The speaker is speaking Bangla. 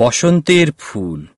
বসন্তের ফুল।